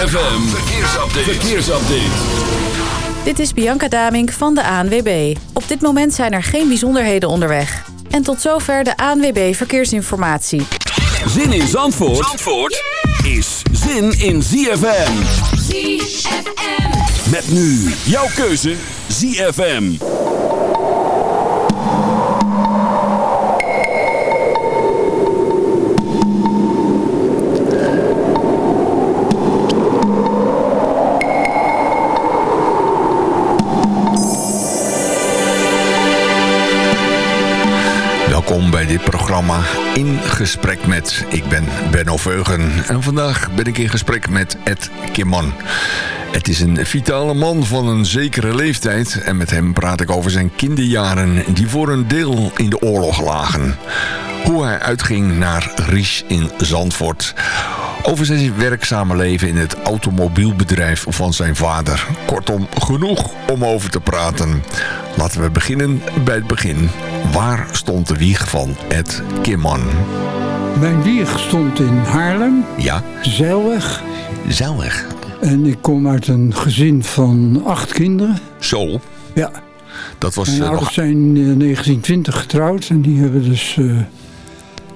ZFM, verkeersupdate. verkeersupdate. Dit is Bianca Damink van de ANWB. Op dit moment zijn er geen bijzonderheden onderweg. En tot zover de ANWB Verkeersinformatie. Zin in Zandvoort, Zandvoort is zin in ZFM. ZFM. Met nu jouw keuze ZFM. Bij dit programma In Gesprek Met. Ik ben Benno Veugen en vandaag ben ik in gesprek met Ed Kimman. Het is een vitale man van een zekere leeftijd en met hem praat ik over zijn kinderjaren die voor een deel in de oorlog lagen. Hoe hij uitging naar Ries in Zandvoort. Over zijn werkzame leven in het automobielbedrijf van zijn vader. Kortom, genoeg om over te praten. Laten we beginnen bij het begin. Waar stond de wieg van Ed Kimman? Mijn wieg stond in Haarlem. Ja? Zeilweg. Zeilweg. En ik kom uit een gezin van acht kinderen. Zo? Ja. Dat was Mijn uh, ouders nog... zijn in 1920 getrouwd. En die hebben dus uh,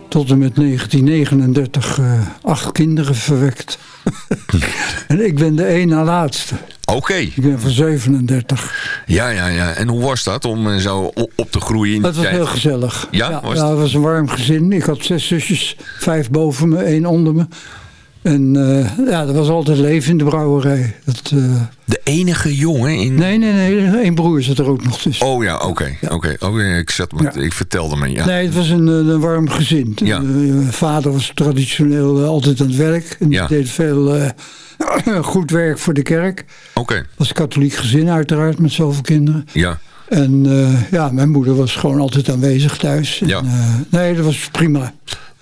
tot en met 1939 uh, acht kinderen verwekt. en ik ben de één na laatste. Oké. Okay. Ik ben van 37. Ja, ja, ja. En hoe was dat om zo op te groeien in Dat was heel gezellig. Ja? Ja, was ja, het was een warm gezin. Ik had zes zusjes. Vijf boven me, één onder me. En uh, ja, er was altijd leven in de brouwerij. Dat, uh... De enige jongen in... Nee, nee, nee. Eén broer zat er ook nog tussen. Oh ja, oké. Okay, ja. oké. Okay. Oh, ik, zat met, ja. ik vertelde me, ja. Nee, het was een, een warm gezin. Ja. Uh, vader was traditioneel altijd aan het werk. En ja. deed veel uh, goed werk voor de kerk. Oké. Was een katholiek gezin uiteraard met zoveel kinderen. Ja. En ja, mijn moeder was gewoon altijd aanwezig thuis. Ja. En, nee, dat was prima.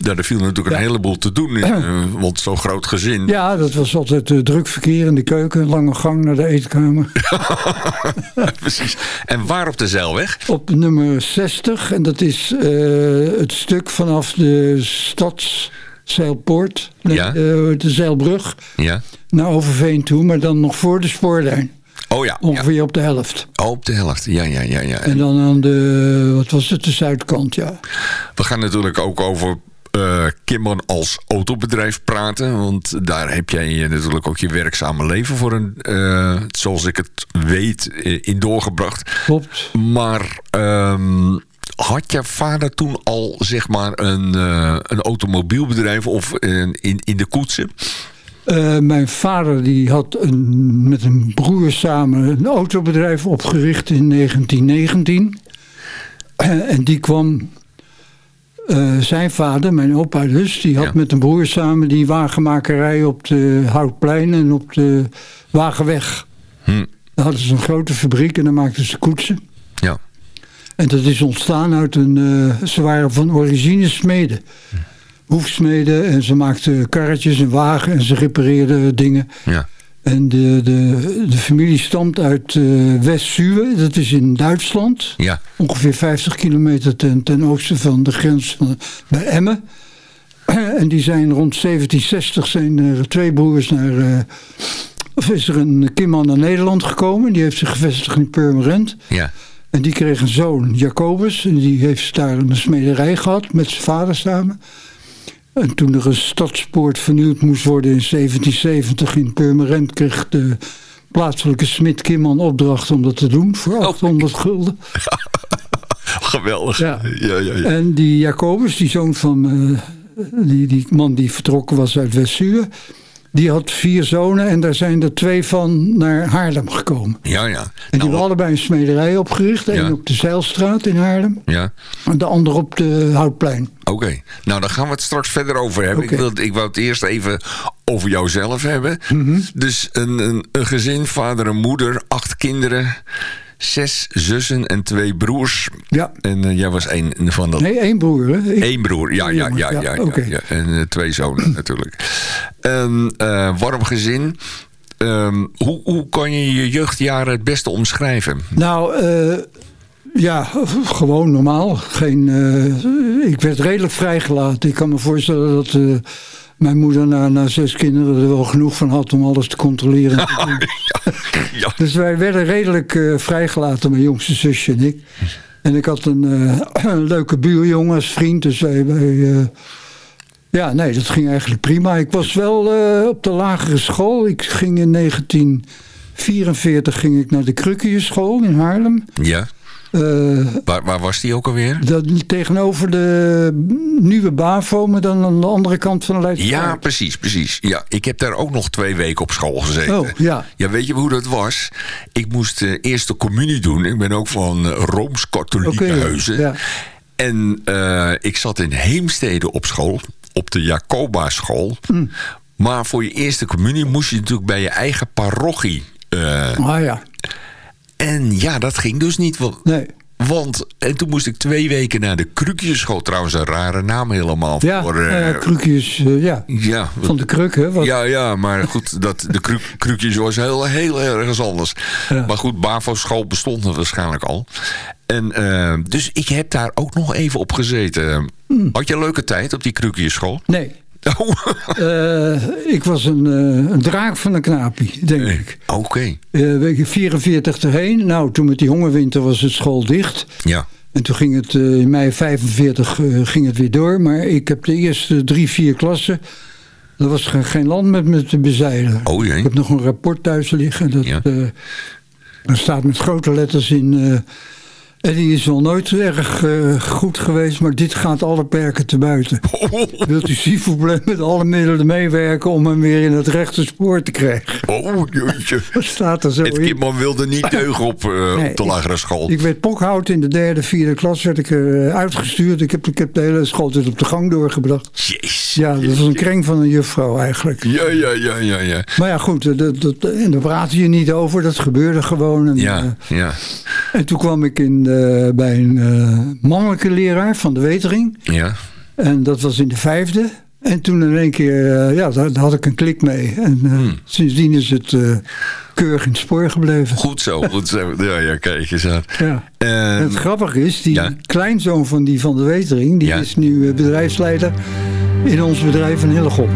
Ja, er viel natuurlijk ja. een heleboel te doen, in, want zo'n groot gezin. Ja, dat was altijd uh, druk verkeer in de keuken, lange gang naar de eetkamer. Precies. En waar op de zeilweg? Op nummer 60, en dat is uh, het stuk vanaf de stadszeilpoort, ja. uh, de zeilbrug, ja. naar Overveen toe, maar dan nog voor de spoorlijn. Oh ja. Ongeveer ja. op de helft. Oh, op de helft, ja, ja, ja. ja. En dan aan de, wat was het, de zuidkant, ja. We gaan natuurlijk ook over uh, Kimman als autobedrijf praten. Want daar heb jij natuurlijk ook je werkzame leven voor een, uh, zoals ik het weet, in doorgebracht. Klopt. Maar um, had je vader toen al zeg maar een, uh, een automobielbedrijf of in, in de koetsen? Uh, mijn vader die had een, met een broer samen een autobedrijf opgericht in 1919. Uh, en die kwam uh, zijn vader, mijn opa dus, die had ja. met een broer samen die wagenmakerij op de Houtplein en op de Wagenweg. Hm. Daar hadden ze een grote fabriek en daar maakten ze koetsen. Ja. En dat is ontstaan uit een, uh, ze waren van origine smeden. Hm. Hoefsmeden en ze maakten karretjes en wagen en ze repareerden dingen. Ja. En de, de, de familie stamt uit uh, West-Zuwe, dat is in Duitsland. Ja. Ongeveer 50 kilometer ten, ten oosten van de grens van, bij Emmen. En die zijn rond 1760 zijn er twee broers naar... Uh, of is er een Kimman naar Nederland gekomen. Die heeft zich gevestigd in Purmerend. Ja. En die kreeg een zoon, Jacobus. En die heeft daar een smederij gehad met zijn vader samen. En toen er een stadspoort vernieuwd moest worden in 1770 in Purmerend... kreeg de plaatselijke smid Kimman opdracht om dat te doen voor 800 oh. gulden. Geweldig. Ja. Ja, ja, ja. En die Jacobus, die zoon van uh, die, die man die vertrokken was uit West-Zuur... die had vier zonen en daar zijn er twee van naar Haarlem gekomen. Ja, ja. En die nou, hebben allebei een smederij opgericht. Eén ja. op de Zeilstraat in Haarlem. Ja. En de andere op de Houtplein. Oké. Okay. Nou, daar gaan we het straks verder over hebben. Okay. Ik, wil, ik wou het eerst even over jouzelf hebben. Mm -hmm. Dus een, een, een gezin, vader en moeder, acht kinderen... Zes zussen en twee broers. Ja. En uh, jij was een van dat... Nee, één broer. Hè? Ik... Eén broer, ja, ja, ja. ja, ja, ja, okay. ja. En uh, twee zonen natuurlijk. Een uh, warm gezin. Um, hoe, hoe kan je je jeugdjaren het beste omschrijven? Nou, ja, gewoon normaal. Geen, ik werd redelijk vrijgelaten. Ik kan me voorstellen dat mijn moeder na, na zes kinderen er wel genoeg van had om alles te controleren. en te doen. Ja. Dus wij werden redelijk eh, vrijgelaten, mijn jongste zusje en ik. En ik had een, eh, een leuke buurjongen als vriend, dus wij... wij eh, ja, nee, dat ging eigenlijk prima. Ik was wel op de lagere school. Ik ging in 1944 ging ik naar de Krukkienschool in Haarlem. Ja. Eh, Waar, waar was die ook alweer? dat, tegenover de nieuwe BAVO, maar dan aan de andere kant van de Leidse Ja, precies, precies. Ja, ik heb daar ook nog twee weken op school gezeten. Oh, ja. Ja, weet je hoe dat was? Ik moest uh, eerst de communie doen. Ik ben ook van uh, Rooms-Katholieke ja. huizen. Ja. En uh, ik zat in Heemstede op school. Op de Jacoba-school. Mm. Maar voor je eerste communie moest je natuurlijk bij je eigen parochie. Uh, ah ja. En ja, dat ging dus niet. Want, nee. want en toen moest ik twee weken naar de Krukjesschool. Trouwens, een rare naam helemaal. Ja, voor, uh, uh, Krukjes, uh, ja. ja. Van de kruk, hè? Wat... Ja, ja, maar goed, dat, de kru Krukjes was heel, heel ergens anders. Ja. Maar goed, BAVO-school bestond er waarschijnlijk al. En dus ik heb daar ook nog even op gezeten. Mm. Had je een leuke tijd op die Krukjesschool? Nee. Oh. uh, ik was een, uh, een, draak van een knapie, denk nee. ik. Oké. Okay. Uh, 44 erheen. Nou, toen met die hongerwinter was het school dicht. Ja. En toen ging het in mei 45 ging het weer door. Maar ik heb de eerste drie, vier klassen... Er was geen land met me te bezeilen. Oh jee. Ik heb nog een rapport thuis liggen. Dat, ja. er staat met grote letters in... En die is wel nooit erg uh, goed geweest, maar dit gaat alle perken te buiten. Wilt u Siefelblem met alle middelen meewerken om hem weer in het rechte spoor te krijgen? Oh, jeetje. Dat staat er zo Het kindman wilde niet deugen op, uh, nee, op de lagere school. Ik, ik werd pokhout in de derde, vierde klas, werd ik uh, uitgestuurd. Ik heb, ik heb de hele schooltijd op de gang doorgebracht. Jezus. Ja, dat was een kring van een juffrouw eigenlijk. Ja, ja, ja, ja. ja. Maar ja, goed, dat, dat, en daar praat je niet over. Dat gebeurde gewoon. En, ja, ja. En toen kwam ik in... Uh, bij een uh, mannelijke leraar van de Wetering. Ja. En dat was in de vijfde. En toen in één keer, uh, ja, daar, daar, had ik een klik mee. En uh, hmm. sindsdien is het keurig in het spoor gebleven. Goed zo, goed zo. Ja, ja kijk eens aan. Ja. En het grappige is, die ja. kleinzoon van die van de Wetering... die ja. is nu bedrijfsleider in ons bedrijf in Hillegom.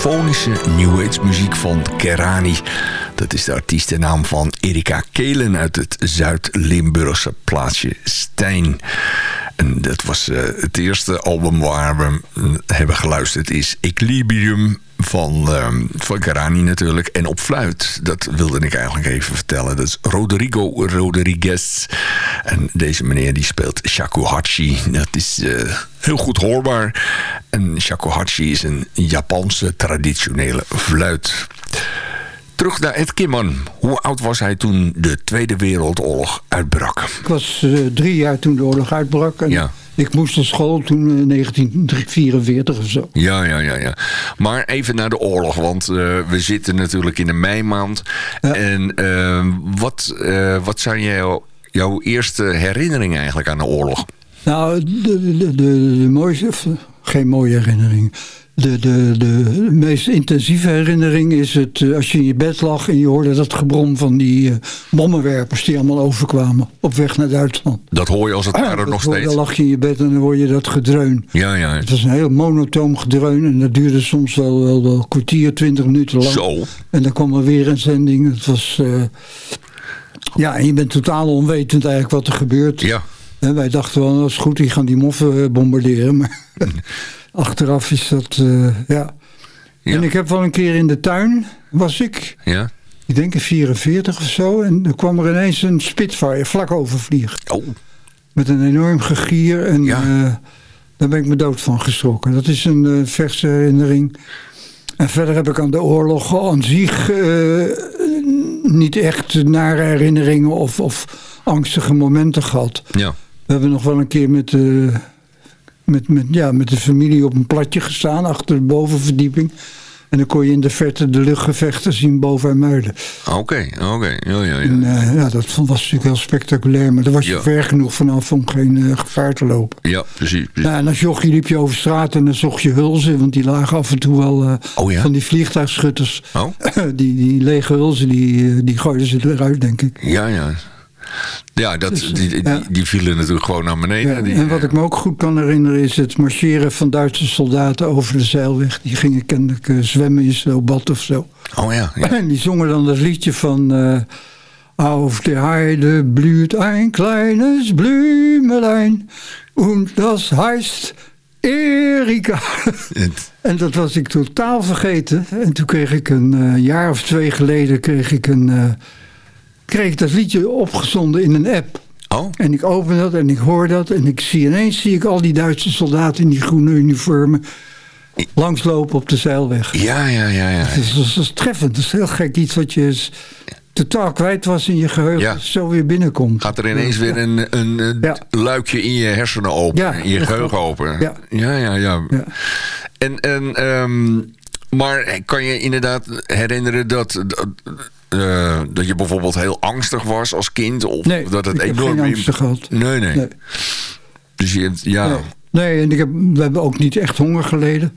Symfonische New Age muziek van Kerani. Dat is de artiestennaam van Erika Kelen uit het Zuid-Limburgse plaatsje Stijn. En dat was uh, het eerste album waar we hebben geluisterd is Equilibrium van, uh, van Garani natuurlijk. En op fluit, dat wilde ik eigenlijk even vertellen. Dat is Rodrigo Rodriguez. En deze meneer die speelt shakuhachi. Dat is uh, heel goed hoorbaar. En shakuhachi is een Japanse traditionele fluit. Terug naar Ed Kimman. Hoe oud was hij toen de Tweede Wereldoorlog uitbrak? Ik was uh, drie jaar toen de oorlog uitbrak. En ja. Ik moest naar school toen in 1944 of zo. Ja, ja, ja, ja. Maar even naar de oorlog, want uh, we zitten natuurlijk in de meimaand. Ja. En uh, wat, uh, wat zijn jouw, jouw eerste herinneringen eigenlijk aan de oorlog? Nou, de, de, de, de mooiste, geen mooie herinnering. De, de, de meest intensieve herinnering is het uh, als je in je bed lag en je hoorde dat gebrom van die uh, bommenwerpers die allemaal overkwamen op weg naar Duitsland. Dat hoor je als het ware nog steeds. Dan lag je in je bed en dan hoor je dat gedreun. Ja, ja. Het was een heel monotoom gedreun en dat duurde soms wel, wel, wel een kwartier, twintig minuten lang. Zo. En dan kwam er weer een zending. Het was, uh, ja, en je bent totaal onwetend eigenlijk wat er gebeurt. Ja. En wij dachten wel, dat is goed, die gaan die moffen bombarderen. Maar achteraf is dat, uh, ja. Ja. En ik heb wel een keer in de tuin, was ik, Ja. ik denk in 44 of zo. En er kwam er ineens een Spitfire vlak overvliegen. Oh, Met een enorm gegier. En Ja. eh, daar ben ik me dood van geschrokken. Dat is een eh, verse herinnering. En verder heb ik aan de oorlog aan zich eh, niet echt nare herinneringen of, of angstige momenten gehad. ja. We hebben nog wel een keer met de, met, met, ja, met de familie op een platje gestaan achter de bovenverdieping. En dan kon je in de verte de luchtgevechten zien boven Muiden. Oké, oké. Ja, ja, ja. En eh, ja, dat was natuurlijk heel spectaculair. Maar daar was je Ja. ver genoeg vanaf om geen eh, gevaar te lopen. Ja, precies. precies. Nou, en als jochie liep je over straat en dan zocht je hulzen. Want die lagen af en toe wel eh, Oh ja? van die vliegtuigschutters. Oh, die, die lege hulzen, die, die gooiden ze eruit, denk ik. ja, ja. Ja, dat, Dus, die, die, ja. die vielen natuurlijk gewoon naar beneden. Ja, die, en wat eh, ik me ook goed kan herinneren is het marcheren van Duitse soldaten over de zeilweg. Die gingen kennelijk eh, zwemmen in zo'n bad of zo. Oh ja, ja. En die zongen dan dat liedje van... eh Auf der Heide blüht ein kleines Blümelein und das heißt Erika. En dat was ik totaal vergeten. En toen kreeg ik een jaar of twee geleden kreeg ik, een, kreeg ik dat liedje opgezonden in een app. Oh, En ik open dat en ik hoor dat. En ik zie ineens zie ik al die Duitse soldaten in die groene uniformen langslopen op de zeilweg. ja, ja, ja, ja. Dat is, dat is- treffend. Dat is heel gek. Iets wat je totaal kwijt was in je geheugen. Ja. Zo weer binnenkomt. Gaat er ineens weer een, een, Ja. luikje in je hersenen open, Ja, in je geheugen open. Ja. ja, ja. ja. Ja. En, en, ehm, maar kan je inderdaad herinneren dat, dat, eh, dat je bijvoorbeeld heel angstig was als kind? Of Nee, dat het ik heb enorm geen in- angsten gehad. Nee, nee, Nee. Dus je ja. Nee, nee en ik heb, we hebben ook niet echt honger geleden.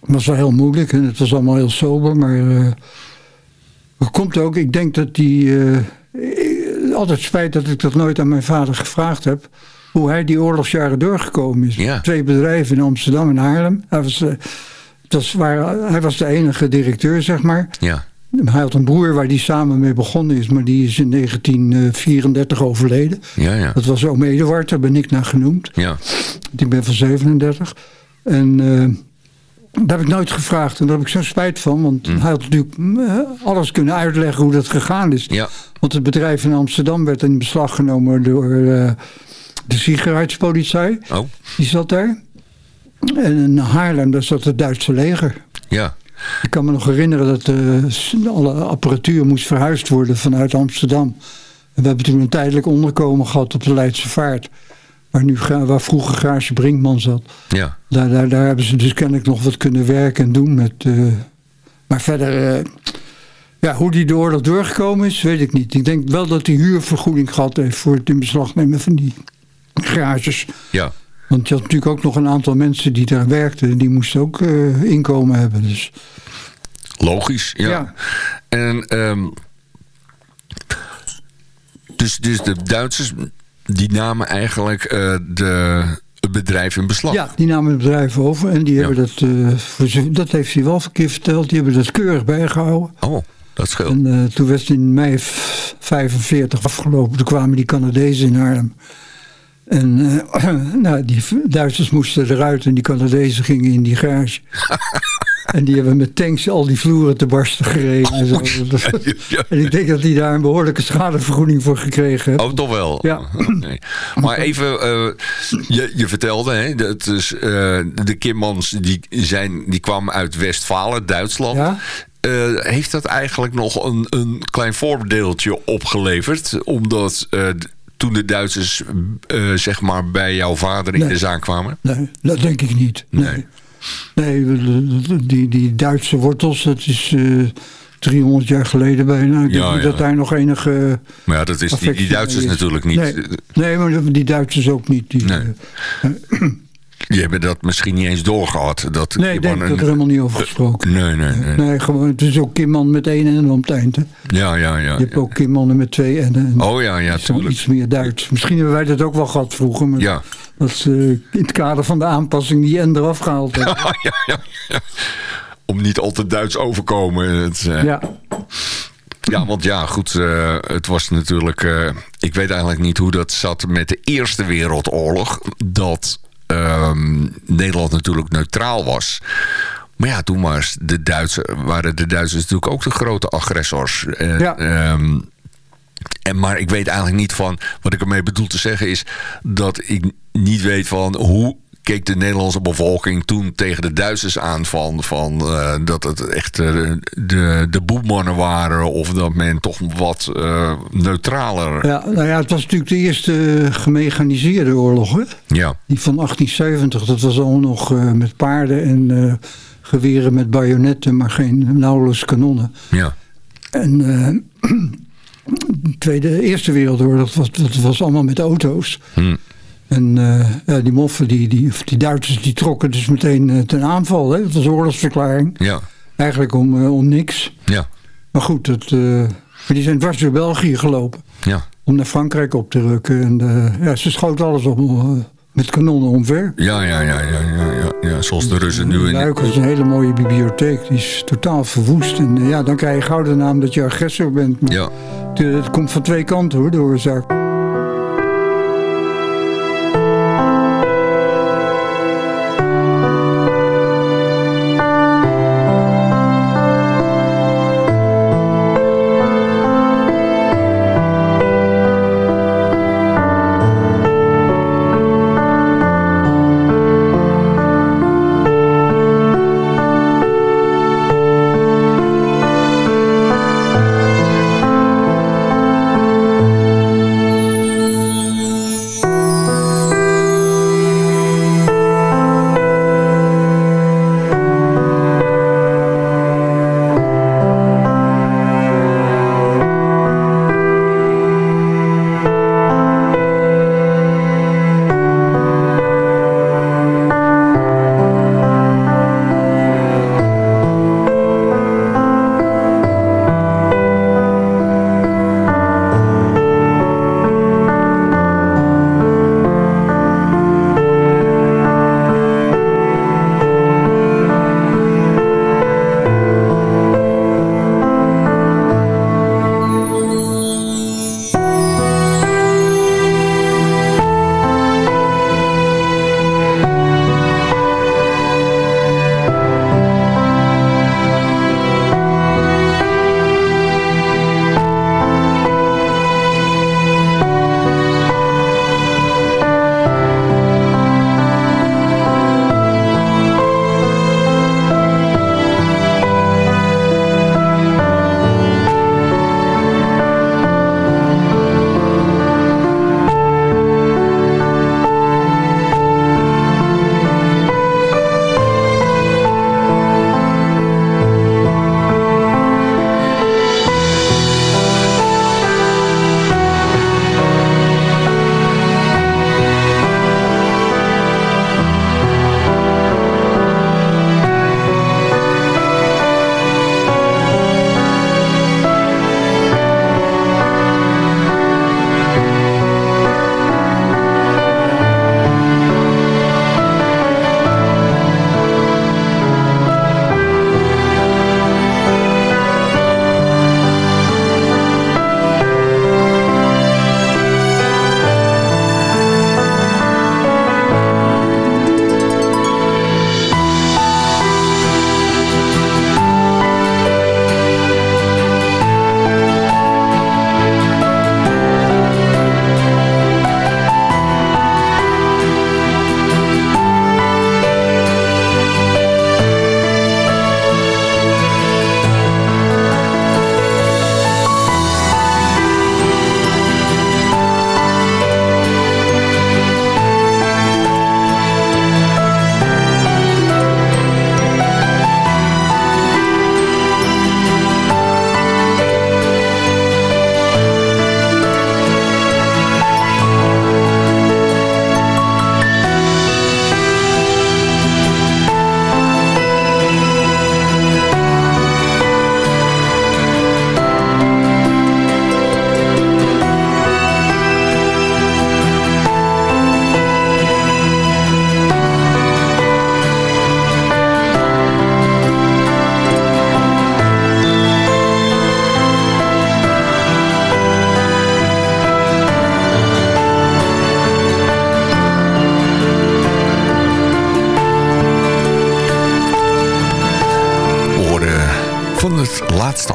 Het was wel heel moeilijk en het was allemaal heel sober. Maar eh het komt ook, ik denk dat die... eh, eh, altijd spijt dat ik dat nooit aan mijn vader gevraagd heb. Hoe hij die oorlogsjaren doorgekomen is. Ja. Twee bedrijven in Amsterdam en Haarlem. Hij was, eh, dat is waar, hij was de enige directeur, zeg maar. Ja, Hij had een broer waar hij samen mee begonnen is. Maar die is in 1934 overleden. ja, ja. Dat was oom Eduard, daar ben ik naar genoemd. Ja, Ik ben van 37. En eh, daar heb ik nooit gevraagd. En daar heb ik zo spijt van. Want hij had natuurlijk eh, alles kunnen uitleggen hoe dat gegaan is. Mm. ja. Want het bedrijf in Amsterdam werd in beslag genomen door eh, de Sicherheidspolizei. Oh, Die zat daar. En in Haarlem, daar zat het Duitse leger. ja. Ik kan me nog herinneren dat eh, alle apparatuur moest verhuisd worden vanuit Amsterdam. En we hebben toen een tijdelijk onderkomen gehad op de Leidse Vaart. Waar, nu, waar vroeger Garage Brinkman zat. Ja, Daar, daar, daar hebben ze dus kennelijk nog wat kunnen werken en doen. Met, eh, maar verder, eh, ja, hoe die de oorlog doorgekomen is, weet ik niet. Ik denk wel dat hij huurvergoeding gehad heeft voor het in beslag nemen van die garages. ja. Want je had natuurlijk ook nog een aantal mensen die daar werkten. Die moesten ook eh, inkomen hebben. Dus Logisch, ja. Ja. En ehm, dus, dus de Duitsers die namen eigenlijk eh, de, het bedrijf in beslag. Ja, die namen het bedrijf over en die hebben dat, uh, voor dat heeft hij wel verkeerd verteld, die hebben dat keurig bijgehouden. Oh, dat scheelt. En uh, toen werd het in mei 45 afgelopen, toen kwamen die Canadezen in Haarlem. En uh, nou, die Duitsers moesten eruit en die Canadezen gingen in die garage. En die hebben met tanks al die vloeren te barsten gereden. en, zo. En ik denk dat die daar een behoorlijke schadevergoeding voor gekregen heeft. Oh, toch wel? Ja. Maar even, uh, je, je vertelde, hè, dat is, uh, de Kimmans die, zijn, die kwam uit Westfalen, Duitsland. Ja? Uh, heeft dat eigenlijk nog een, een klein voordeeltje opgeleverd? Omdat toen de Duitsers zeg maar bij jouw vader in nee. de zaak kwamen? Nee, dat denk ik niet. Nee. nee. Nee, die, die Duitse wortels, dat is uh, 300 jaar geleden bijna. Ik ja, denk ja. dat daar nog enige... Maar ja, dat is die, die Duitsers is. natuurlijk niet. Nee, nee, maar die Duitsers ook niet. Die, nee. die hebben dat misschien niet eens doorgehad. Dat nee, ik denk dat er helemaal niet over gesproken. Nee, nee, nee. nee gewoon, het is ook Kimman met één en om het eind. Hè? Ja, ja, ja. Je hebt ook Kimmannen met twee en, en Oh ja, ja, tuurlijk. iets meer Duits. Misschien hebben wij dat ook wel gehad vroeger. Maar ja. Dat ze uh, in het kader van de aanpassing die N eraf gehaald hebben. ja, ja, ja, ja. Om niet al te Duits overkomen. Het, uh, ja. Ja, want ja, goed, uh, het was natuurlijk... Uh, ik weet eigenlijk niet hoe dat zat met de Eerste Wereldoorlog. Dat um, Nederland natuurlijk neutraal was. Maar ja, toen was de Duitsers, waren de Duitsers natuurlijk ook de grote agressors. Ja. Um, en, maar ik weet eigenlijk niet van... Wat ik ermee bedoel te zeggen is... Dat ik niet weet van hoe keek de Nederlandse bevolking toen tegen de Duitsers aan van, van uh, dat het echt uh, de, de boemannen waren of dat men toch wat uh, neutraler... Ja, nou ja, het was natuurlijk de eerste gemechaniseerde oorlog, hè? Ja. Die van 1870, dat was al nog met paarden en geweren met bajonetten, maar geen nauwelijks kanonnen. Ja. En de Tweede, Eerste Wereldoorlog, dat was, dat was allemaal met auto's. Hm. En uh, ja, die moffen, die, die, die Duitsers, die trokken dus meteen uh, ten aanval. Hè? Dat was oorlogsverklaring. Ja. Eigenlijk om, uh, om niks. Ja. Maar goed, maar die zijn dwars door België gelopen. Ja. Om naar Frankrijk op te rukken. En ja, ze schoten alles op met kanonnen omver. Ja, ja, ja, ja, ja, ja, ja. zoals de Russen nu in... Luik is een hele mooie bibliotheek. Die is totaal verwoest. En ja, dan krijg je gauw de naam dat je agressor bent. Maar ja. Het komt van twee kanten hoor, de oorzaak.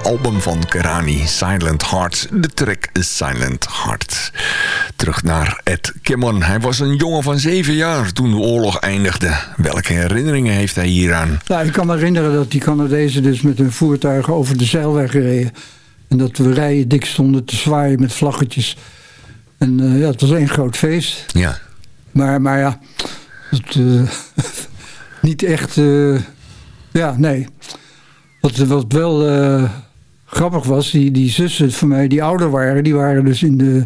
Album van Kerani, Silent Heart. De track Silent Heart. Terug naar Ed Kimmon. Hij was een jongen van zeven jaar toen de oorlog eindigde. Welke herinneringen heeft hij hieraan? Nou, ik kan me herinneren dat die Canadezen dus met hun voertuigen over de zeilweg reden. En dat we rijen dik stonden te zwaaien met vlaggetjes. En uh, ja, het was één groot feest. Ja. Maar, maar ja, het, uh, niet echt... Uh, ja, nee. Wat, wat wel uh, grappig was, die, die zussen van mij die ouder waren, die waren dus in de.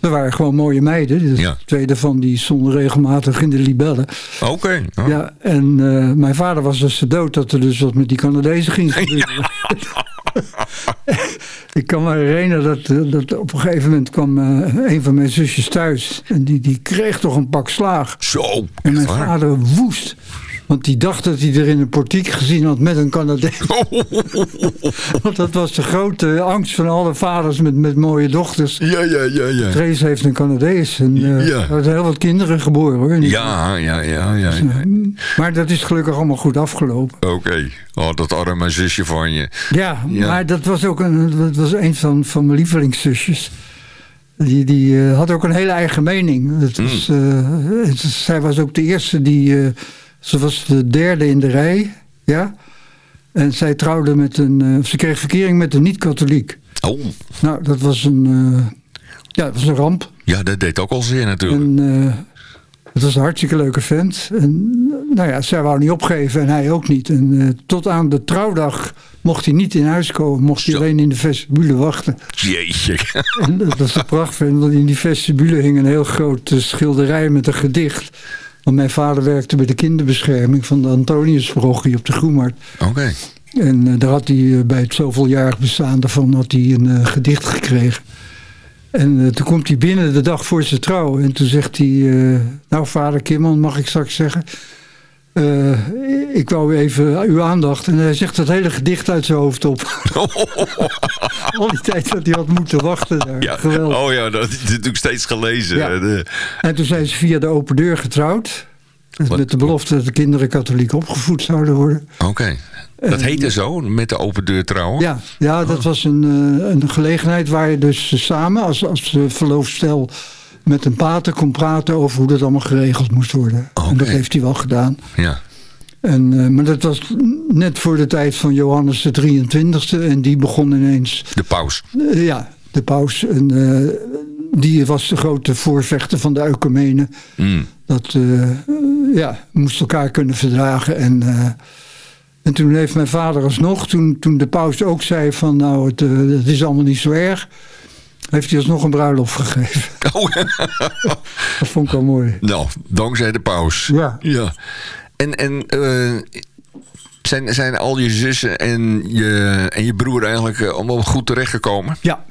Dat waren gewoon mooie meiden. Dus ja. Twee daarvan die stonden regelmatig in de libellen. Oké. Okay. Oh. Ja, en uh, mijn vader was dus zo dood dat er dus wat met die Canadezen ging gebeuren. Ja. ik kan me herinneren dat, dat op een gegeven moment kwam uh, een van mijn zusjes thuis. En die, die kreeg toch een pak slaag. Zo. En mijn vader woest. Want die dacht dat hij er in een portiek gezien had met een Canadees. Want dat was de grote angst van alle vaders met, met mooie dochters. Ja, ja, ja. ja. Trace heeft een Canadees. En uh, Ja. er zijn heel wat kinderen geboren hoor. Ja, ja, ja. ja. Dus, uh, maar dat is gelukkig allemaal goed afgelopen. Oké. Oh, dat arme zusje van je. Ja, Ja. maar dat was ook een, dat was een van, van mijn lievelingszusjes. Die, die eh, had ook een hele eigen mening. Het was, eh, het- zij was ook de eerste die... ze was de derde in de rij. Ja? En zij trouwde met een... eh, of ze kreeg verkering met een niet-katholiek. Oh. Nou, dat was een... eh, ja, dat was een ramp. Ja, dat deed ook al zeer natuurlijk. En eh, het was een hartstikke leuke vent. En nou ja, zij wou niet opgeven en hij ook niet. En tot aan de trouwdag mocht hij niet in huis komen. Mocht hij Zo. alleen in de vestibule wachten. Jeetje. En dat was een prachtvent, want in die vestibule hing een heel groot schilderij met een gedicht. Want mijn vader werkte bij de kinderbescherming van de Antoniusparochie op de Groenmarkt. Oké. En eh, daar had hij eh, bij het zoveeljarig bestaan daarvan had hij een eh, gedicht gekregen. En toen komt hij binnen de dag voor zijn trouw. En toen zegt hij, nou vader Kimman, mag ik straks zeggen. Eh, ik wou even uw aandacht. En hij zegt dat hele gedicht uit zijn hoofd op. Al die tijd dat hij had moeten wachten daar. Ja. Geweldig. Oh ja, dat is natuurlijk steeds gelezen. Ja. De- En toen zijn ze via de open deur getrouwd. Wat? Met de belofte dat de kinderen katholiek opgevoed zouden worden. Oké. Dat heette zo, met de open deur trouwen? Ja, ja dat was een, eh, een gelegenheid waar je dus samen als, als eh, verloofstel met een pater kon praten over hoe dat allemaal geregeld moest worden. En dat heeft hij wel gedaan. Ja. En, eh, maar dat was net voor de tijd van Johannes de 23e en die begon ineens, De paus. eh, ja, de paus. En, eh, die was de grote voorvechter van de ecumene. Mm. Dat ja, moest elkaar kunnen verdragen. En, en toen heeft mijn vader alsnog, toen, toen de paus ook zei van nou het, het is allemaal niet zo erg. Heeft hij alsnog een bruiloft gegeven. Oh, Dat vond ik wel mooi. nou, dankzij de paus. Ja. ja. En, en eh, zijn, zijn al je zussen en je, en je broer eigenlijk eh, allemaal goed terechtgekomen? Ja,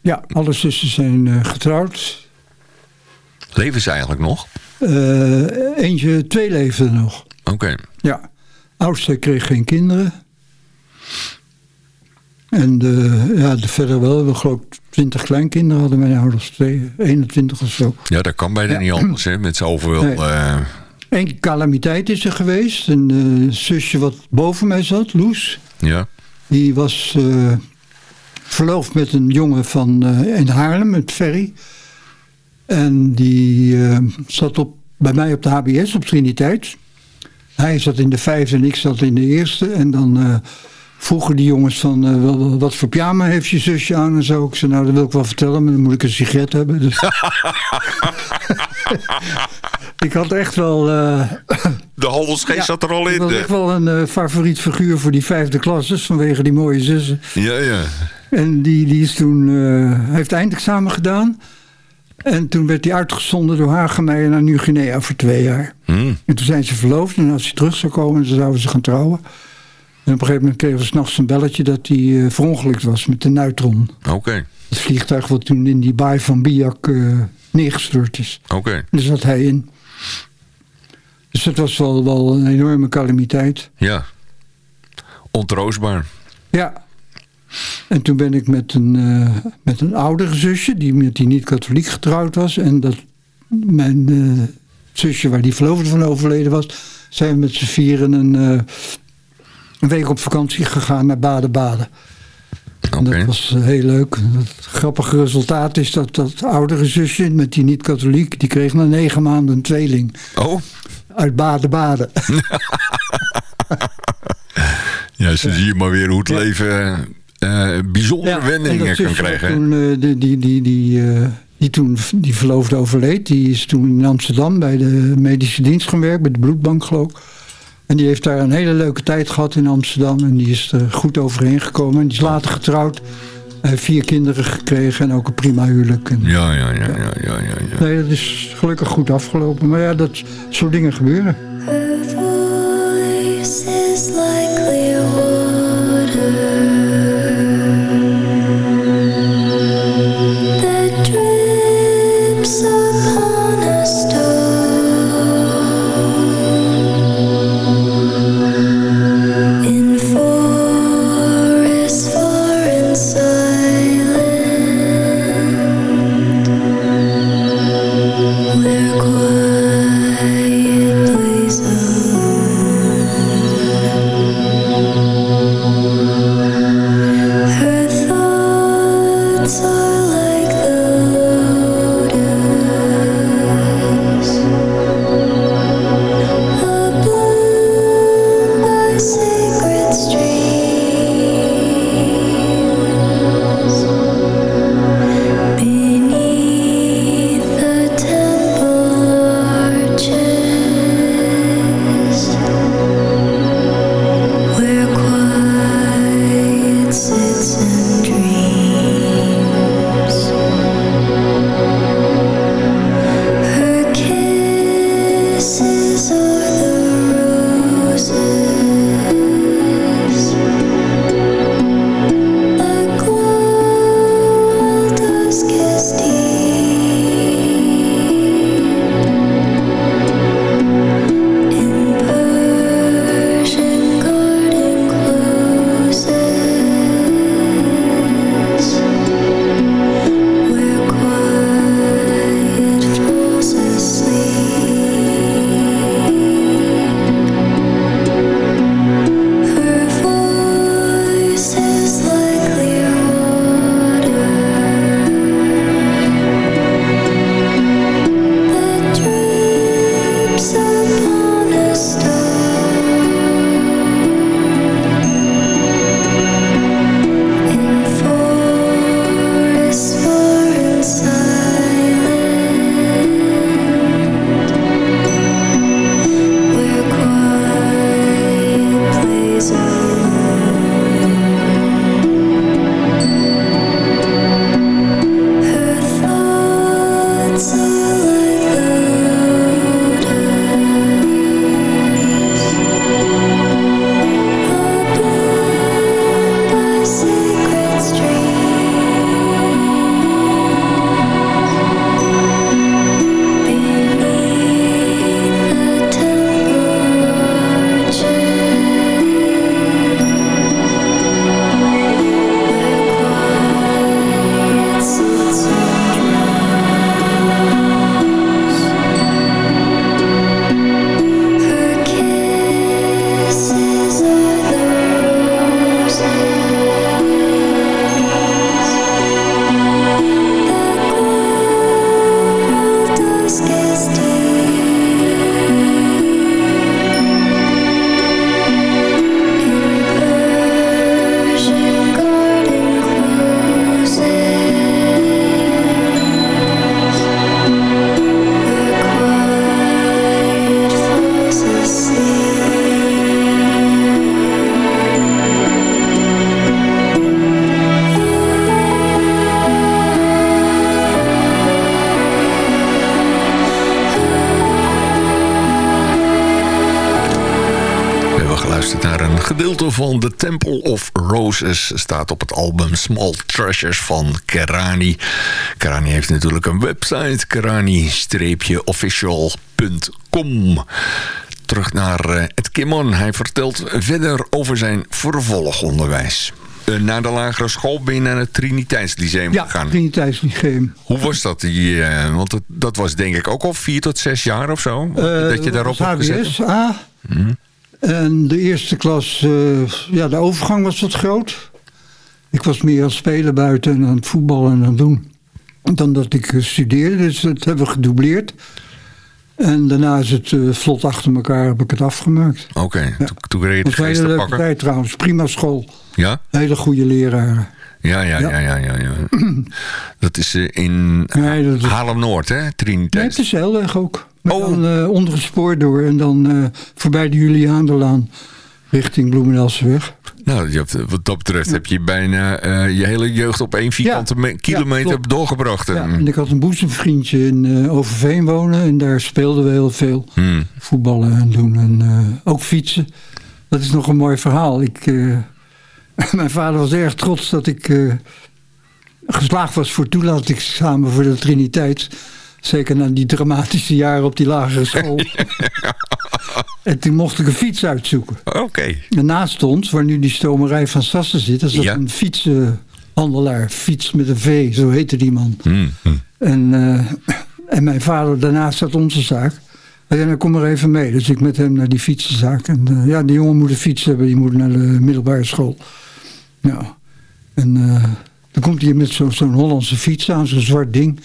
ja alle zussen zijn eh, getrouwd. Leven ze eigenlijk nog? Eentje, twee leefden nog. Oké. Ja. Oudste kreeg geen kinderen. En de, ja, de verder wel. We geloof 20 kleinkinderen hadden mijn ouders. Twee, 21 of zo. Ja, dat kan bijna Ja. niet anders, hè? Met zoveel... Nee. eh, Eén calamiteit is er geweest. Een eh, zusje wat boven mij zat, Loes. ja. Die was eh, verloofd met een jongen van in Haarlem, met Ferry. En die zat op, bij mij op de HBS, op Triniteit. Hij zat in de vijfde en ik zat in de eerste. En dan vroegen die jongens van, eh, wat voor pyjama heeft je zusje aan en zo. Ik zei, nou dat wil ik wel vertellen, maar dan moet ik een sigaret hebben. Dus. ik had echt wel... eh, De handelsgeest ja, zat er al ik in. was de- echt wel een eh, favoriet figuur voor die vijfde klasses vanwege die mooie zussen. Ja, ja. En die, die is toen, eh, heeft eindexamen gedaan. En toen werd hij uitgezonden door Hagemeyer naar Nieuw-Guinea voor twee jaar. Hm. En toen zijn ze verloofd en als hij terug zou komen, dan zouden ze gaan trouwen. En op een gegeven moment kregen we s'nachts een belletje dat hij eh, verongelukt was met de neutron. Oké. Het vliegtuig wat toen in die baai van Biak eh, neergestort is. Oké. Daar zat hij in. Dus dat was wel, wel een enorme calamiteit. Ja. Ontroostbaar. Ja. En toen ben ik met een, eh, met een oudere zusje, die met die niet-katholiek getrouwd was. En dat mijn zusje, waar die verloofde van overleden was, zijn we met z'n vieren een, een week op vakantie gegaan naar Baden-Baden. Dat was eh, heel leuk. Het grappige resultaat is dat dat oudere zusje met die niet-katholiek... die kreeg na negen maanden een tweeling Oh, uit Baden-Baden. ja, zo zie je maar weer hoe het leven eh, bijzondere en wendingen kan krijgen. Toen, eh, die, die, die, die, die toen die verloofde overleed, die is toen in Amsterdam bij de medische dienst gaan werken, bij de bloedbank geloof ik. En die heeft daar een hele leuke tijd gehad in Amsterdam. En die is er goed overheen gekomen. En die is later getrouwd. Hij heeft vier kinderen gekregen en ook een prima huwelijk. En, Ja, ja, ja, ja, ja, ja. ja. Nee, dat is gelukkig goed afgelopen. Maar ja, dat soort dingen gebeuren. Van The Temple of Roses. Staat op het album Small Treasures van Kerani. Kerani heeft natuurlijk een website. Kerani-official.com Terug naar eh, Ed Kimmon. Hij vertelt verder over zijn vervolgonderwijs. Eh, na de lagere school ben je naar het Triniteitslyceum Ja, gegaan. Triniteits Lyceum. Hoe was dat? Die, eh, want het- dat was denk ik ook al vier tot zes jaar of zo. Eh, dat je daarop was. HBS, A. En de eerste klas, eh, ja, de overgang was wat groot. Ik was meer aan het spelen buiten en aan het voetballen en aan het doen. Dan dat ik studeerde, dus dat hebben we gedoubleerd. En daarna is het eh, vlot achter elkaar, heb ik het afgemaakt. Oké, toen, toen kreeg je het te pakken. tijd trouwens, prima school. Ja? Hele goede leraren. Ja, ja, ja, ja, ja. ja. Dat is eh, in Haarlem-Noord, hè? Nee, het Triniteit. is heel erg ook. Maar Oh. dan eh, onder het spoor door en dan eh, voorbij de Juliaanderlaan richting Bloemendaalseweg. Nou, je hebt, wat dat betreft heb je bijna eh, je hele jeugd op één vierkante me- kilometer doorgebracht. Ja, Mm. en ik had een boezemvriendje in eh, Overveen wonen en daar speelden we heel veel. Hmm. Voetballen en doen en eh, ook fietsen. Dat is nog een mooi verhaal. Ik, eh, mijn vader was erg trots dat ik eh, geslaagd was voor toelatingsexamen voor de Triniteit. Zeker na die dramatische jaren op die lagere school. en toen mocht ik een fiets uitzoeken. Oké. En naast ons, waar nu die stomerij van Sassen zit, is dat Ja. een fietsenhandelaar. Fiets met een V, zo heette die man. Hmm, hmm. En, eh, en mijn vader, daarnaast zat onze zaak. Hij zei, nou kom maar even mee. Dus ik met hem naar die fietsenzaak. En eh, ja, die jongen moet een fiets hebben, die moet naar de middelbare school. Nou, en eh, dan komt hij met zo- zo'n Hollandse fiets aan, zo'n zwart ding.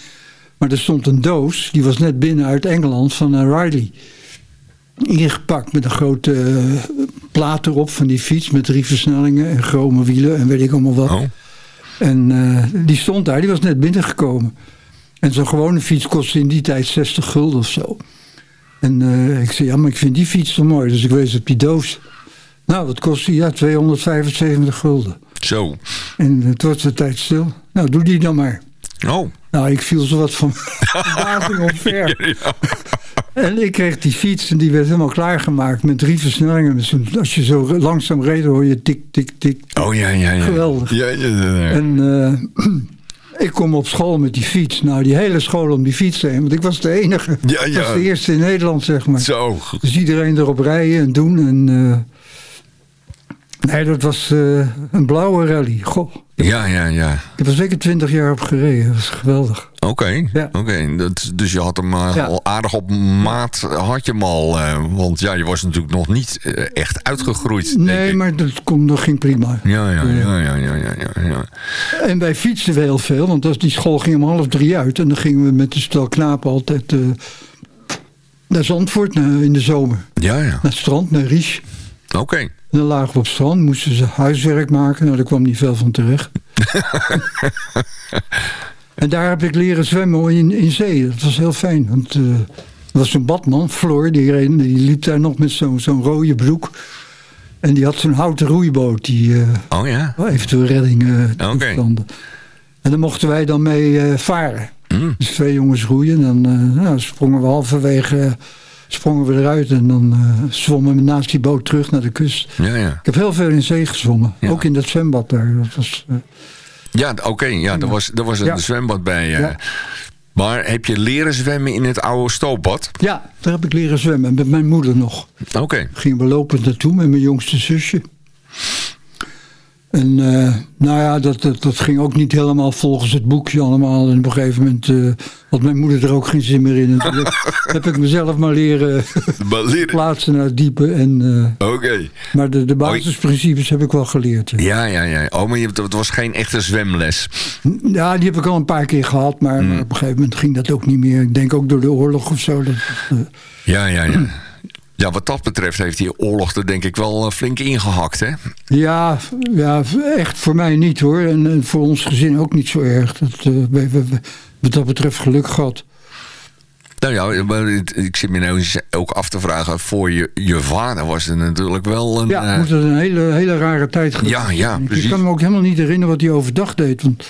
Maar er stond een doos, die was net binnen uit Engeland van een Riley. Ingepakt met een grote eh, plaat erop van die fiets met drie versnellingen en chrome wielen en weet ik allemaal wat. Oh. En eh, die stond daar, die was net binnengekomen. En zo'n gewone fiets kostte in die tijd 60 gulden of zo. En eh, ik zei, ja, maar ik vind die fiets zo mooi. Dus ik wees op die doos. Nou, wat kost die? Ja, 275 gulden. Zo. En het wordt de tijd stil. Nou, doe die dan maar. Oh. Nou, ik viel zo wat van verbazing omver. En ik kreeg die fiets en die werd helemaal klaargemaakt met drie versnellingen. Zo'n- als je zo langzaam reed, hoor je tik, tik, tik. Oh ja, ja, ja. Geweldig. Ja, ja, ja, ja. En eh, ik kom op school met die fiets. Nou, die hele school om die fiets heen. Want ik was de enige. Ja, Ik ja. was de eerste in Nederland, zeg maar. Zo. Dus iedereen erop rijden en doen. En, eh, nee, dat was eh, een blauwe rally. Goh, Ja, ja, ja. ik heb er zeker twintig jaar op gereden. Dat was geweldig. Oké, Ja. oké. Dus je had hem eh, Ja. al aardig op maat, had je hem al. eh, want ja, je was natuurlijk nog niet eh, echt uitgegroeid. Nee, maar dat, kon, dat ging prima. Ja, ja, ja, ja, ja, ja. En wij fietsten we heel veel. Want als die school ging om half drie uit. En dan gingen we met de stel knapen altijd eh, naar Zandvoort naar- in de zomer. Ja, ja. Naar het strand, naar Ries. Oké. En dan lagen we op strand, moesten ze huiswerk maken. Nou, daar kwam niet veel van terecht. en daar heb ik leren zwemmen in, in zee. Dat was heel fijn. Want eh, er was zo'n badman, Floor, die, reed- die liep daar nog met zo'n zo'n rode broek. En die had zo'n houten roeiboot die eh, Oh ja. eventueel redding eh Oké. toestanden. En daar mochten wij dan mee eh, varen. Mm. Dus twee jongens roeien. En dan eh, nou, sprongen we halverwege eh, sprongen we eruit. En dan eh, zwommen we naast die boot terug naar de kust. Ja, ja. Ik heb heel veel in zee gezwommen. Ja. Ook in dat zwembad daar. Dat was, eh, Ja, oké. ja, er was, er was een zwembad bij. eh. Maar heb je leren zwemmen in het oude stoopbad? ja, daar heb ik leren zwemmen. Met mijn moeder nog. Oké. Gingen we lopend naartoe met mijn jongste zusje. En eh, nou ja, dat, dat, dat ging ook niet helemaal volgens het boekje allemaal. En op een gegeven moment eh, had mijn moeder er ook geen zin meer in. En toen heb, ik mezelf maar leren plaatsen naar het diepe. En, eh, Oké. maar de, de basisprincipes heb ik wel geleerd. ja. Ja, ja, ja. Oh, maar je, het was geen echte zwemles. Ja, die heb ik al een paar keer gehad, maar, Mm. maar op een gegeven moment ging dat ook niet meer. Ik denk ook door de oorlog of zo. Dat, Ja, ja, ja. Ja, wat dat betreft heeft die oorlog er denk ik wel eh, flink ingehakt, hè? ja, ja, echt voor mij niet hoor. En, en voor ons gezin ook niet zo erg. Dat, eh, we, we, we- wat dat betreft geluk gehad. Nou ja, maar ik zit me nou eens ook af te vragen... voor je, je vader was het natuurlijk wel een... Ja, eh, moet het een hele, hele rare tijd geweest Ja, ja, precies. Ik kan me ook helemaal niet herinneren wat hij overdag deed. Want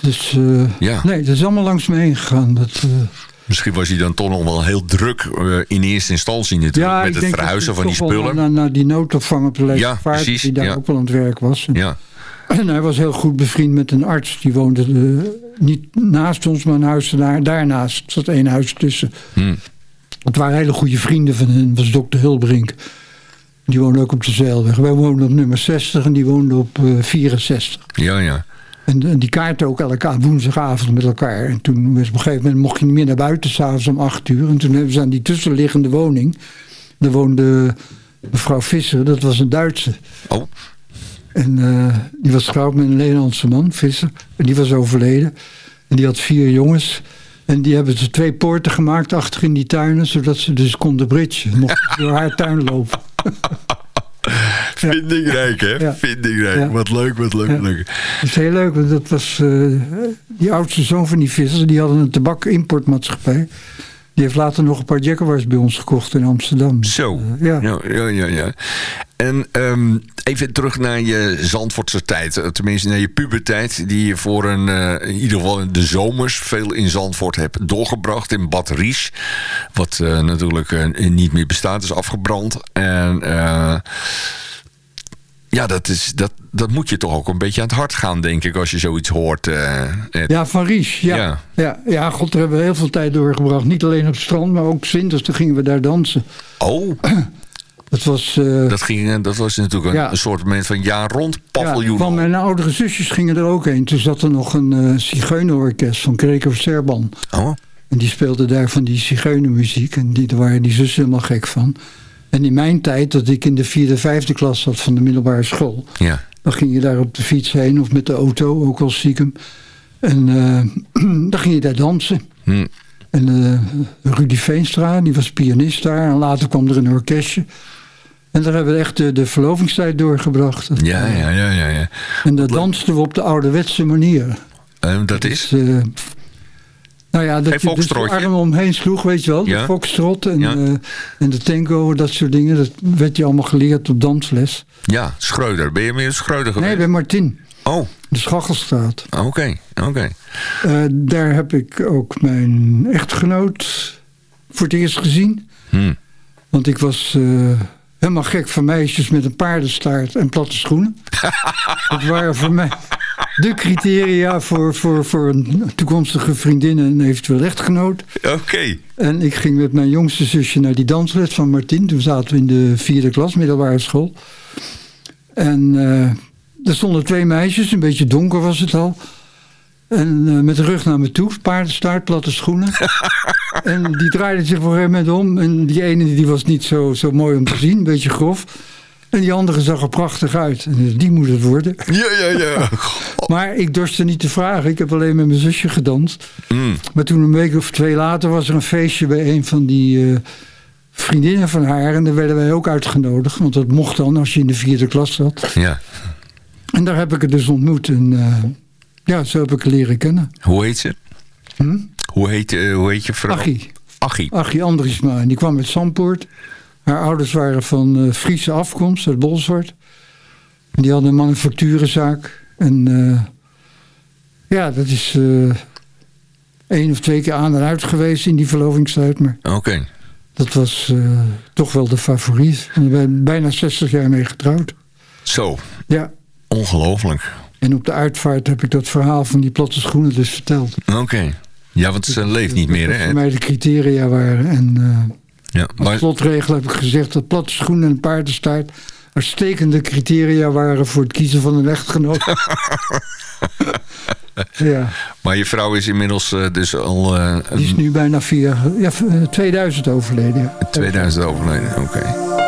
dus, eh, Ja. Nee, dat is allemaal langs me heen gegaan. Dat, eh, Misschien was hij dan toch nog wel heel druk eh, in eerste instantie natuurlijk... met het verhuizen van die spullen. Naar, naar die noodopvang op de Ja, Leefvaart, precies, die daar ja. ook wel aan het werk was. En- Ja, En hij was heel goed bevriend met een arts. Die woonde eh, niet naast ons, maar een huis daar, daarnaast. Er zat één huis tussen. Hm. Het waren hele goede vrienden van hen. Was dokter Hulbrink. Die woonde ook op de Zeilweg. Wij woonden op nummer 60 en die woonde op eh, 64. ja, ja. En, en die kaarten ook elke woensdagavond met elkaar. En toen was op een gegeven moment mocht je niet meer naar buiten s'avonds om acht uur. En toen hebben ze aan die tussenliggende woning. Daar woonde Mevrouw Visser, dat was een Duitse. Oh, En eh, die was getrouwd met een Nederlandse man, Visser. En die was overleden. En die had vier jongens. En die hebben ze twee poorten gemaakt achter in die tuinen, zodat ze dus konden bridgen. Mochten door haar tuin lopen. vindingrijk hè? Ja. Vindingrijk. Ja. Wat leuk, wat leuk, wat leuk. Dat is heel leuk, want dat was eh, die oudste zoon van die vissers. Die hadden een tabak-importmaatschappij. Die heeft later nog een paar Jaguars bij ons gekocht in Amsterdam. Zo. Eh, ja. Ja, ja, ja. ja. En ehm, even terug naar je Zandvoortse tijd. Eh, Tenminste, naar je puberteit. Die je voor een, eh, in ieder geval in de zomers veel in Zandvoort hebt doorgebracht. In Bad Ries. Wat eh, natuurlijk niet meer bestaat. is afgebrand. En ja, dat, is, dat, dat moet je toch ook een beetje aan het hart gaan, denk ik. Als je zoiets hoort. Ja, van Ries. Ja. Ja. Ja. Ja. god, daar hebben we heel veel tijd doorgebracht. Niet alleen op het strand, maar ook winters. Toen gingen we daar dansen. Oh, Dat was... eh, dat, ging, eh, dat was natuurlijk een, Ja. een soort moment van jaar rond ja, paviljoen. van mijn oudere zusjes gingen er ook heen. Toen zat er nog een zigeunerorkest van Kreker Serban. Oh, En die speelde daar van die zigeunermuziek. En die, daar waren die zussen helemaal gek van. En in mijn tijd, dat ik in de vierde, vijfde klas zat van de middelbare school... ja. dan ging je daar op de fiets heen of met de auto, ook al stiekem. En dan ging je daar dansen. Hm. En Rudy Veenstra, die was pianist daar. En later kwam er een orkestje. En daar hebben we echt de, de verlovingstijd doorgebracht. Ja, ja, ja, ja. ja. En dat dansten we op de ouderwetse manier. En dat is? Dus, eh, nou ja, dat je dus de arm omheen sloeg, weet je wel. Ja. De foxtrot en, Ja. eh, en de tango, dat soort dingen. Dat werd je allemaal geleerd op dansles. Ja, Schreuder. Ben je meer Schreuder geweest? Nee, bij Martin, Oh, de Schachelstraat. oké, oké. Eh, daar heb ik ook mijn echtgenoot voor het eerst gezien. Hm. Want ik was helemaal gek van meisjes met een paardenstaart en platte schoenen. dat waren voor mij de criteria voor, voor, voor een toekomstige vriendin en eventueel echtgenoot. Oké. En ik ging met mijn jongste zusje naar die dansles van Martin. Toen zaten we in de vierde klas, middelbare school. En eh, er stonden twee meisjes, een beetje donker was het al. En eh, met de rug naar me toe, paardenstaart, platte schoenen. en die draaiden zich op een moment om. En die ene die was niet zo, zo mooi om te zien, een beetje grof. En die andere zag er prachtig uit. En dus die moet het worden. Ja, ja, ja. Maar ik dorste niet te vragen. Ik heb alleen met mijn zusje gedanst. Mm. Maar toen een week of twee later was er een feestje bij een van die eh, vriendinnen van haar. En daar werden wij ook uitgenodigd. Want dat mocht dan als je in de vierde klas zat. Ja. En daar heb ik het dus ontmoet. En eh, ja, zo heb ik leren kennen. Hoe heet ze? Hm? Hoe heet, eh, hoe heet je vrouw? Achie. Achie. Achie Andriesma. En die kwam uit Zandpoort. Haar ouders waren van eh, Friese afkomst, uit Bolsward. En die hadden een manufacturenzaak. En eh, ja, dat is één of twee keer aan en uit geweest in die verlovingstijd. Maar Oké. dat was toch wel de favoriet. En ik ben bijna 60 jaar mee getrouwd. Zo. Ja. Ongelooflijk. En op de uitvaart heb ik dat verhaal van die platte schoenen dus verteld. Oké. Ja, want ze leeft niet meer, Dat hè? voor mij de criteria waren. En eh, Ja, als maar, slotregel heb ik gezegd dat platte schoenen en paardenstaart uitstekende criteria waren voor het kiezen van een echtgenoot. ja, maar je vrouw is inmiddels eh, dus al eh, die is nu bijna vier, ja, eh, 2000 overleden. Ja. 2000 overleden. Oké.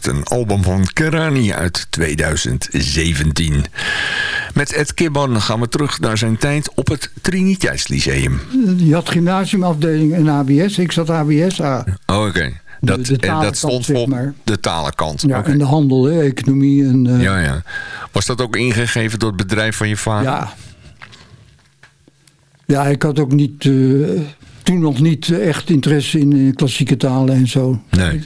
Een album van Kerani uit 2017. Met Ed Kibban gaan we terug naar zijn tijd op het Triniteitslyceum. Je had gymnasiumafdeling en ABS. Ik zat ABS. Ah. Oh, oké. Dat, de en talenkant, dat stond zeg voor maar. de talenkant. Ja, en de handel, hè, economie en... eh, ja, ja. Was dat ook ingegeven door het bedrijf van je vader? Ja. Ja, ik had ook niet, eh, toen nog niet echt interesse in eh, klassieke talen en zo. Nee.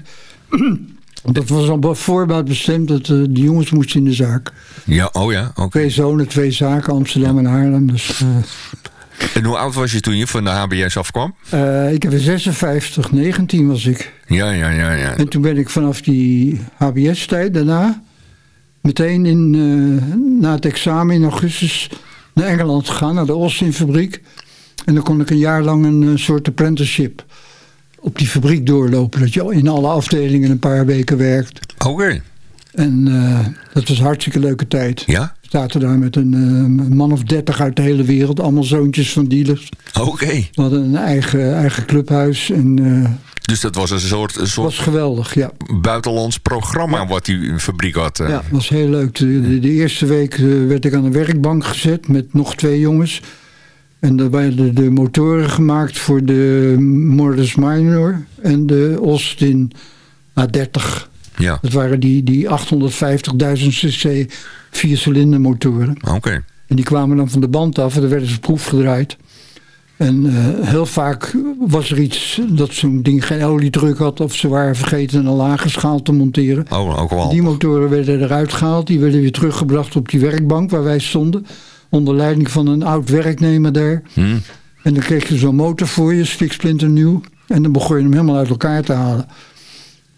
Dat was al voorbaat bestemd dat eh, de jongens moesten in de zaak. Ja, oh ja, oké. Twee zonen, twee zaken, Amsterdam en Haarlem. Dus eh, En hoe oud was je toen je van de HBS afkwam? eh, ik heb in 56, 19 was ik. Ja, ja, ja, ja. En toen ben ik vanaf die HBS-tijd daarna... meteen in, na het examen in augustus naar Engeland gegaan... naar de Austin-fabriek. En dan kon ik een jaar lang een soort apprenticeship op die fabriek doorlopen. Dat je in alle afdelingen een paar weken werkt. Oké. En eh, dat was een hartstikke leuke tijd. Ja? We zaten daar met een eh, man of dertig uit de hele wereld. Allemaal zoontjes van dealers. Oké. We hadden een eigen, eigen clubhuis. En eh, Dus dat was een soort, een soort was geweldig, ja. buitenlands programma wat die fabriek had. Ja, was heel leuk. De, de, de eerste week werd ik aan de werkbank gezet met nog twee jongens. En daar werden de motoren gemaakt voor de Morris Minor en de Austin A30. Ja, Dat waren die, die 850.000 cc viercilinder motoren. oké. En die kwamen dan van de band af en dan werden ze proefgedraaid. En eh, heel vaak was er iets dat zo'n ding geen oliedruk had... of ze waren vergeten een lage schaal te monteren. Oh, ook wel. Die motoren werden eruit gehaald. Die werden weer teruggebracht op die werkbank waar wij stonden. Onder leiding van een oud werknemer daar. Hm. En dan kreeg je zo'n motor voor je, spiksplinternieuw. En dan begon je hem helemaal uit elkaar te halen.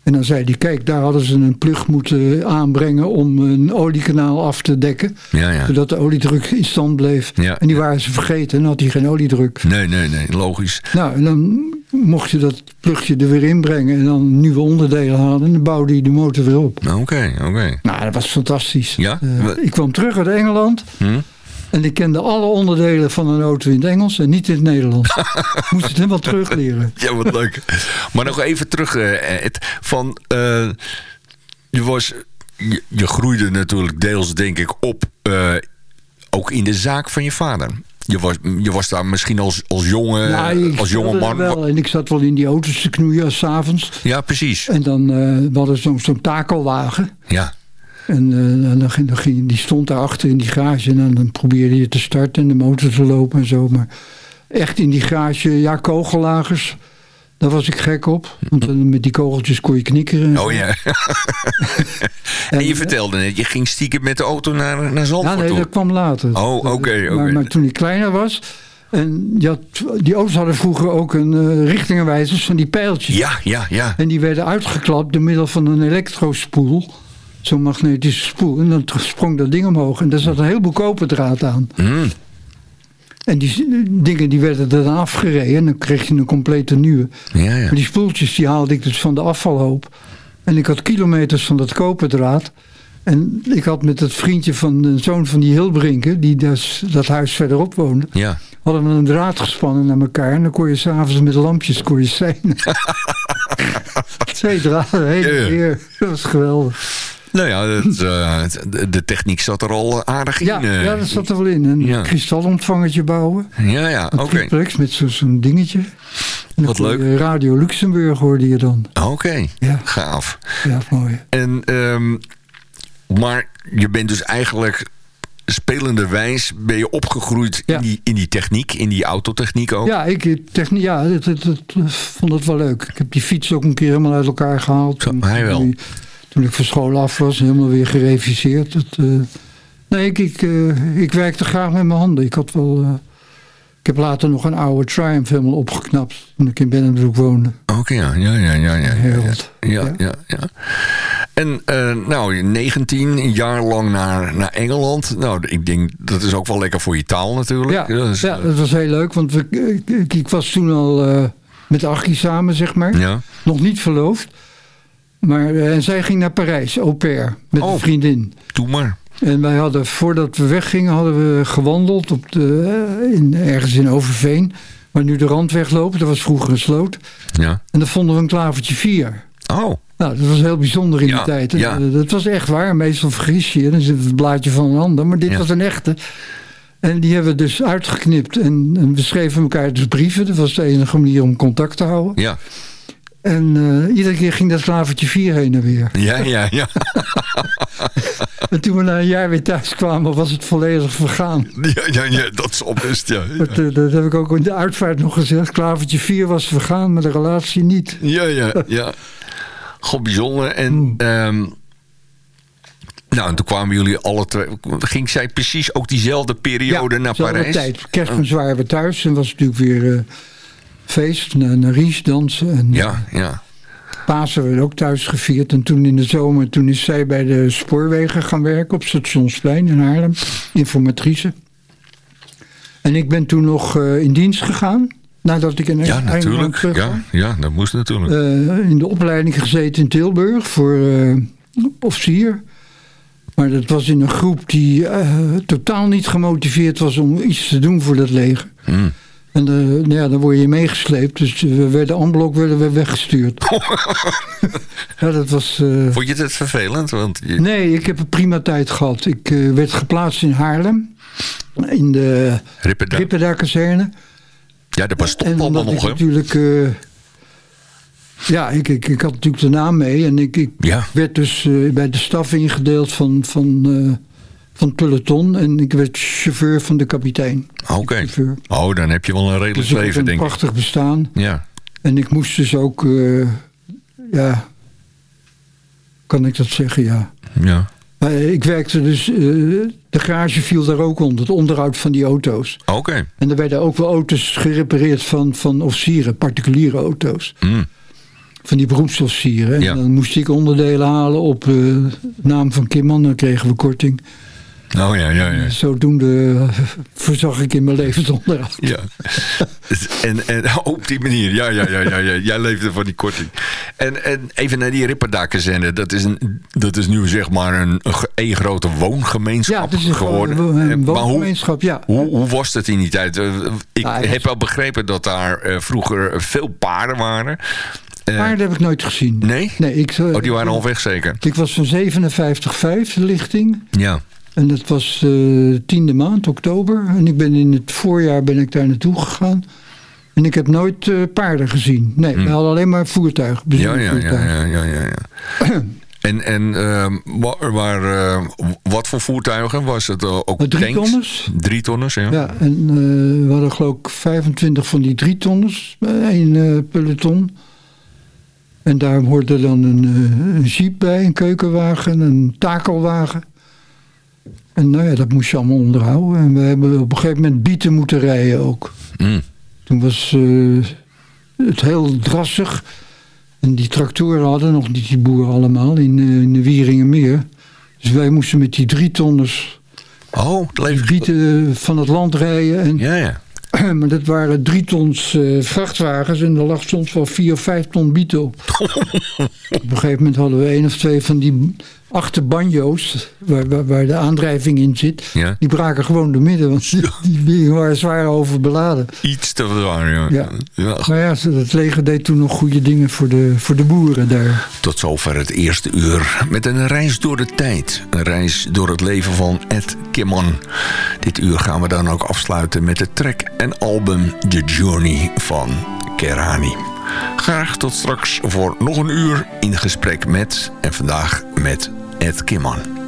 En dan zei hij, kijk, daar hadden ze een plug moeten aanbrengen om een oliekanaal af te dekken. Ja, ja. Zodat de oliedruk in stand bleef. Ja, en die waren ze vergeten en had hij geen oliedruk. Nee, nee, nee, logisch. Nou, en dan mocht je dat plugje er weer inbrengen en dan nieuwe onderdelen halen. En dan bouwde hij de motor weer op. Oké, oké. Nou, dat was fantastisch. Ja? Eh, ik kwam terug uit Engeland Hm? En ik kende alle onderdelen van een auto in het Engels en niet in het Nederlands. Moest het helemaal terugleren. Ja, wat leuk. Maar nog even terug, eh, Ed. Van, eh, je, was, je, je groeide natuurlijk deels, denk ik, op... eh, ook in de zaak van je vader. Je was, je was daar misschien als, als jonge, Ja, als jonge man... Wel, en ik zat wel in die auto's te knoeien s'avonds. Ja, precies. En dan eh we hadden zo'n zo'n takelwagen. Ja, En eh, dan, ging, dan ging, die stond daar achter in die garage. En dan, dan probeerde je te starten en de motor te lopen en zo. Maar echt in die garage, ja, kogellagers. Daar was ik gek op. Want met die kogeltjes kon je knikkeren. oh ja. en je vertelde net, je ging stiekem met de auto naar, naar Ja, Zandvoort nee, dat kwam later. Oh, oké. Maar, maar toen ik kleiner was... En je had, die auto's hadden vroeger ook een eh richtingenwijzers van die pijltjes. Ja, ja, ja. En die werden uitgeklapt door middel van een elektrospoel. Zo'n magnetische spoel. En dan sprong dat ding omhoog. En daar zat een heleboel koperdraad aan. Mm. En die dingen die werden er dan afgereden. En dan kreeg je een complete nieuwe. Ja, ja. Maar die spoeltjes die haalde ik dus van de afvalhoop. En ik had kilometers van dat koperdraad. En ik had met het vriendje van de zoon van die Hilbrinken... die dus dat huis verderop woonde... Ja. hadden we een draad gespannen naar elkaar. En dan kon je s'avonds met lampjes kon je zijn. Twee draden heen en weer. Dat was geweldig. Nou ja, het, eh, de, techniek zat er al aardig in. Ja, eh. ja, dat zat er wel in. Een Ja. kristalontvangertje bouwen. ja, ja, Een oké. met zo- zo'n dingetje. En Wat leuk. Radio Luxemburg hoorde je dan. Oké, Ja. gaaf. Ja, mooi. En, ehm, maar je bent dus eigenlijk spelende wijs ben je opgegroeid Ja. in, die, in die techniek, in die autotechniek ook. Ja, ik technie, ja, het, het, het- vond het wel leuk. Ik heb die fiets ook een keer helemaal uit elkaar gehaald. Zo, hij wel. Toen ik van school af was, helemaal weer gereviseerd. Het, eh, nee, ik, ik, eh, ik werkte graag met mijn handen. Ik had wel... eh, ik heb later nog een oude Triumph helemaal opgeknapt. Toen ik in Bennebroek woonde. Oké, ja, ja, ja, ja, ja. Ja, ja, ja. ja. En nou, 19, een jaar lang naar, naar Engeland. Nou, ik denk, dat is ook wel lekker voor je taal natuurlijk. Ja, ja, dat was heel leuk. Want we, ik, ik- was toen al met Achie samen, zeg maar. ja. Nog niet verloofd. Maar eh, en zij ging naar Parijs, au pair, met Oh. een vriendin. doe maar. En wij hadden, voordat we weggingen, hadden we gewandeld op de, eh, in, ergens in Overveen. Waar nu de randweg loopt. Dat was vroeger een sloot. Ja. En daar vonden we een klavertje vier. Oh, Nou, dat was heel bijzonder in Ja, die tijd. ja. Eh, Dat was echt waar. Meestal vergis je je, dan zit het blaadje van een ander. Maar dit Ja. was een echte. En die hebben we dus uitgeknipt. En, en we schreven elkaar dus brieven. Dat was de enige manier om contact te houden. ja. En eh, iedere keer ging dat klavertje 4 heen en weer. Ja, ja, ja. En toen we na een jaar weer thuis kwamen, was het volledig vergaan. Ja, ja, ja dat is best, ja. Dat, eh, dat heb ik ook in de uitvaart nog gezegd. Klavertje 4 was vergaan, maar de relatie niet. Ja, ja, ja. God, bijzonder. En, Hmm. ehm, nou, en toen kwamen jullie alle twee... Ging zij precies ook diezelfde periode naar Parijs? tijd. Kerstmis waren we thuis en was natuurlijk weer eh, feest. Naar, naar Ries dansen. En Ja, ja. Pasen werd ook thuis gevierd. En toen in de zomer toen is zij bij de spoorwegen gaan werken op Stationsplein in Haarlem. Informatrice. En ik ben toen nog eh, in dienst gegaan. Nadat ik in Ja, natuurlijk. Ja, ja, dat moest natuurlijk. Eh, in de opleiding gezeten in Tilburg voor eh, officier. Maar dat was in een groep die totaal niet gemotiveerd was om iets te doen voor dat leger. Mm. En nou ja, dan word je meegesleept. Dus we werden en blok werden we weggestuurd. ja, dat was... eh, Vond je het vervelend? Want je- Nee, ik heb een prima tijd gehad. Ik eh, werd geplaatst in Haarlem. In de Ripperda-. Ja, dat was top allemaal nog, hè? natuurlijk... eh, ja, ik, ik, ik had natuurlijk de naam mee. En ik, ik Ja. werd dus bij de staf ingedeeld van, van, van het peloton. En ik werd chauffeur van de kapitein. Oké. Chauffeur. Oh, dan heb je wel een redelijk Dus ik had leven, een denk ik. prachtig bestaan. Ja. En ik moest dus ook... eh, ja... Kan ik dat zeggen? Ja. Ja. Maar ik werkte dus... eh, de garage viel daar ook onder. Het onderhoud van die auto's. Oké. En er werden ook wel auto's gerepareerd van, van officieren. Particuliere auto's. Mm. Van die beroepsofficieren. En Ja. dan moest ik onderdelen halen op eh, naam van Kimman. Dan kregen we korting. Oh ja, ja, ja. Zodoende voorzag ik in mijn levensonderhoud. Ja. En, en oh, op die manier, ja, ja, ja, ja, ja. Jij leefde van die korting. En, en even naar die Ripperdaken Dat is, een, dat is nu zeg maar een, een, grote woongemeenschap Ja, geworden. een En- maar hoe, woongemeenschap, ja. hoe, hoe was dat in die tijd? Eh, Ik heb wel begrepen dat daar eh, vroeger veel paarden waren. Eh, Paarden heb ik nooit gezien. Nee? Nee, ik, Oh, die waren al weg zeker? Ik was van 57,5 de lichting. Ja. En dat was de tiende maand, oktober. En ik ben in het voorjaar ben ik daar naartoe gegaan. En ik heb nooit eh, paarden gezien. Nee, we hadden alleen maar voertuigen. Hmm. Ja, ja, ja, ja, ja, ja, ja. En, en ehm, wa- waar, eh, wat voor voertuigen? Was het eh, ook Eh, drie tanks? tonners. Drie tonners, ja. Ja, en eh, we hadden geloof ik 25 van die drie tonners. Één eh, peloton. En daar hoorde dan een, eh, een jeep bij, een keukenwagen, een takelwagen. En nou ja, dat moest je allemaal onderhouden. En we hebben op een gegeven moment bieten moeten rijden ook. Mm. Toen was eh, het heel drassig. En die tractoren hadden nog niet die boeren allemaal in, eh, in de Wieringenmeer. Dus wij moesten met die drie tonners Oh, leeft... bieten van het land rijden. En, Ja, ja. maar dat waren drie tons eh, vrachtwagens en er lag soms wel vier of vijf ton bieten op. op een gegeven moment hadden we één of twee van die achterbanjo's, waar, waar, waar de aandrijving in zit. Ja. Die braken gewoon door midden, want die, die dingen waren zwaar overbeladen. Iets te zwaar, ja. Ja. Ja. Maar ja, het leger deed toen nog goede dingen voor de, voor de boeren daar. Tot zover het eerste uur met een reis door de tijd. Een reis door het leven van Ed Kimmon. Dit uur gaan we dan ook afsluiten met de track en album The Journey van Kerani. Graag tot straks voor nog een uur in gesprek met, en vandaag met Ed Kimmon.